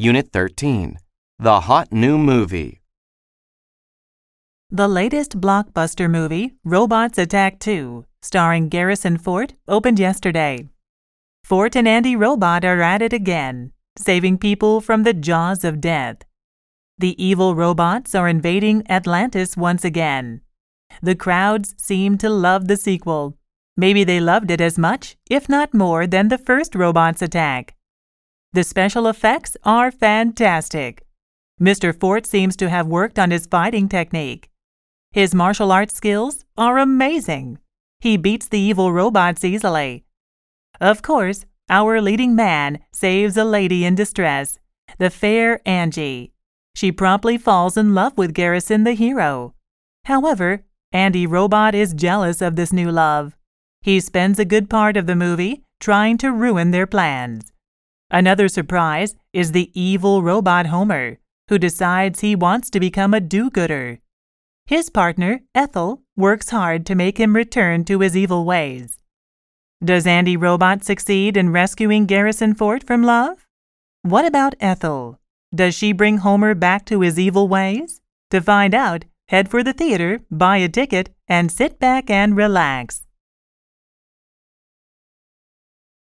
Unit 13 The Hot New Movie. The latest blockbuster movie, Robots Attack 2, starring Garrison Fort, opened yesterday. Fort and Andy Robot are at it again, saving people from the jaws of death. The evil robots are invading Atlantis once again. The crowds seem to love the sequel. Maybe they loved it as much, if not more, than the first Robots Attack. The special effects are fantastic. Mr. Fort seems to have worked on his fighting technique. His martial arts skills are amazing. He beats the evil robots easily. Of course, our leading man saves a lady in distress, the fair Angie. She promptly falls in love with Garrison the hero. However, Andy Robot is jealous of this new love. He spends a good part of the movie trying to ruin their plans. Another surprise is the evil robot Homer, who decides he wants to become a do gooder. His partner, Ethel, works hard to make him return to his evil ways. Does Andy Robot succeed in rescuing Garrison Fort from love? What about Ethel? Does she bring Homer back to his evil ways? To find out, head for the theater, buy a ticket, and sit back and relax.